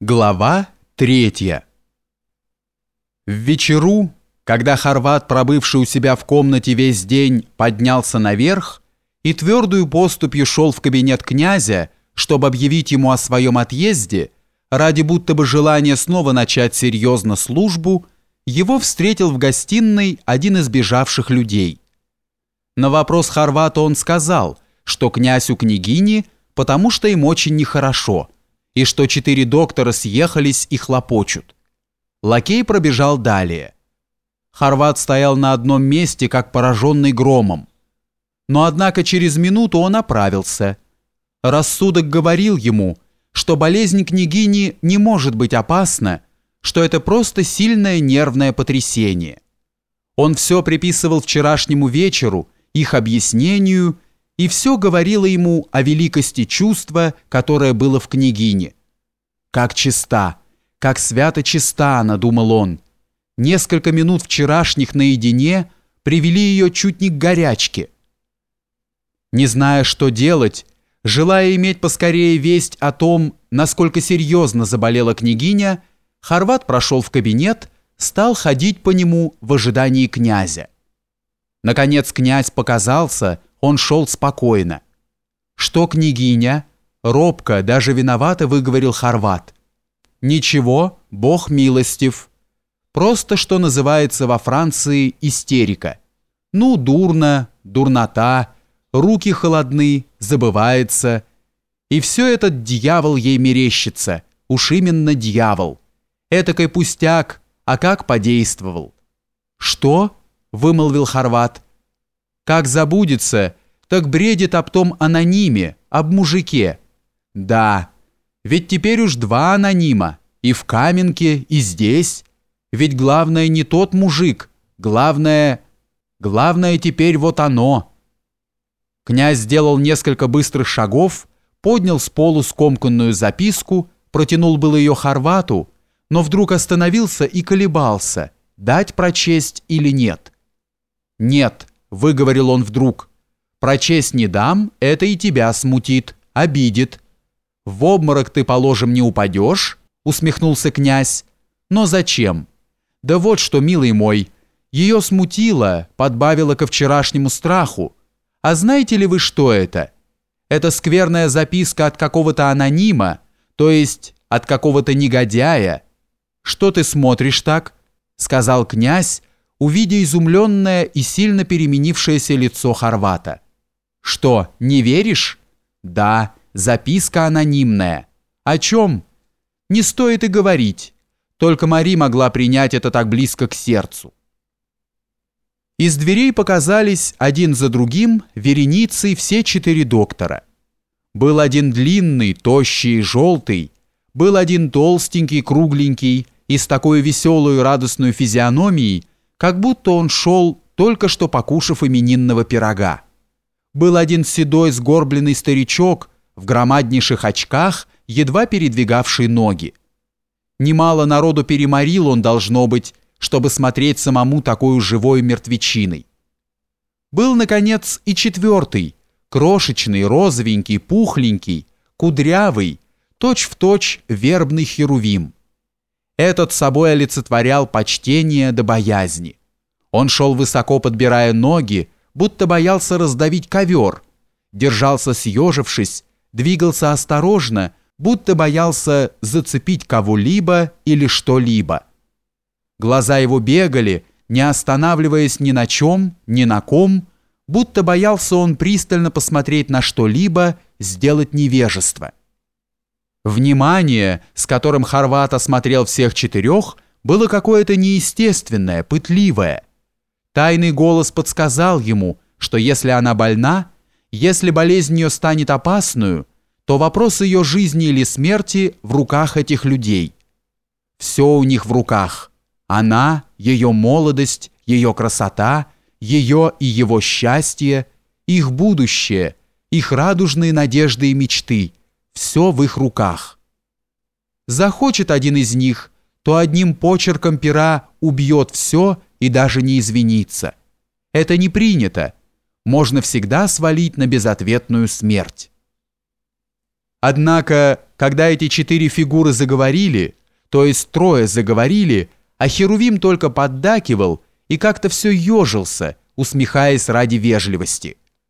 Глава третья В вечеру, когда Хорват, пробывший у себя в комнате весь день, поднялся наверх и твердую поступью шел в кабинет князя, чтобы объявить ему о своем отъезде, ради будто бы желания снова начать серьезно службу, его встретил в гостиной один из бежавших людей. На вопрос Хорвата он сказал, что князь у княгини, потому что им очень нехорошо – и что четыре доктора съехались и хлопочут. Лакей пробежал далее. Хорват стоял на одном месте, как пораженный громом. Но однако через минуту он оправился. Рассудок говорил ему, что болезнь княгини не может быть опасна, что это просто сильное нервное потрясение. Он все приписывал вчерашнему вечеру, их объяснению и все говорило ему о великости чувства, которое было в княгине. «Как чиста, как свято чиста она», — думал он. Несколько минут вчерашних наедине привели ее чуть не к горячке. Не зная, что делать, желая иметь поскорее весть о том, насколько серьезно заболела княгиня, Хорват прошел в кабинет, стал ходить по нему в ожидании князя. Наконец князь показался, он шел спокойно. «Что, княгиня?» Робко, даже виновато выговорил Хорват. «Ничего, Бог милостив. Просто, что называется во Франции, истерика. Ну, дурно, дурнота, руки холодны, забывается. И все этот дьявол ей мерещится, уж именно дьявол. Этакой пустяк, а как подействовал?» «Что?» – вымолвил Хорват. Как забудется, так бредит об том анониме, об мужике. Да, ведь теперь уж два анонима, и в Каменке, и здесь. Ведь главное не тот мужик, главное... Главное теперь вот оно. Князь сделал несколько быстрых шагов, поднял с полу скомканную записку, протянул было ее Хорвату, но вдруг остановился и колебался, дать прочесть или нет. «Нет», выговорил он вдруг. Прочесть не дам, это и тебя смутит, обидит. В обморок ты, положим, не упадешь, усмехнулся князь. Но зачем? Да вот что, милый мой, ее смутило, подбавило ко вчерашнему страху. А знаете ли вы, что это? Это скверная записка от какого-то анонима, то есть от какого-то негодяя. Что ты смотришь так? Сказал князь, увидя изумленное и сильно переменившееся лицо Хорвата. «Что, не веришь?» «Да, записка анонимная. О чем?» «Не стоит и говорить. Только Мари могла принять это так близко к сердцу». Из дверей показались один за другим вереницей все четыре доктора. Был один длинный, тощий, желтый, был один толстенький, кругленький и с такой веселой радостной физиономией, как будто он шел, только что покушав именинного пирога. Был один седой сгорбленный старичок в громаднейших очках, едва передвигавший ноги. Немало народу переморил он, должно быть, чтобы смотреть самому такой живой мертвечиной. Был, наконец, и четвертый, крошечный, розовенький, пухленький, кудрявый, точь-в-точь точь вербный херувим. Этот собой олицетворял почтение до боязни. Он шел высоко подбирая ноги, будто боялся раздавить ковер, держался съежившись, двигался осторожно, будто боялся зацепить кого-либо или что-либо. Глаза его бегали, не останавливаясь ни на чем, ни на ком, будто боялся он пристально посмотреть на что-либо, сделать невежество. Внимание, с которым Хорват осмотрел всех четырех, было какое-то неестественное, пытливое. Тайный голос подсказал ему, что если она больна, если болезнь ее станет опасную, то вопрос ее жизни или смерти в руках этих людей. Все у них в руках. Она, ее молодость, ее красота, ее и его счастье, их будущее, их радужные надежды и мечты – все в их руках. Захочет один из них, то одним почерком пера убьет все и даже не извинится. Это не принято. Можно всегда свалить на безответную смерть. Однако когда эти четыре фигуры заговорили, то есть трое заговорили, а Херувим только поддакивал и как-то все ежился, усмехаясь ради вежливости –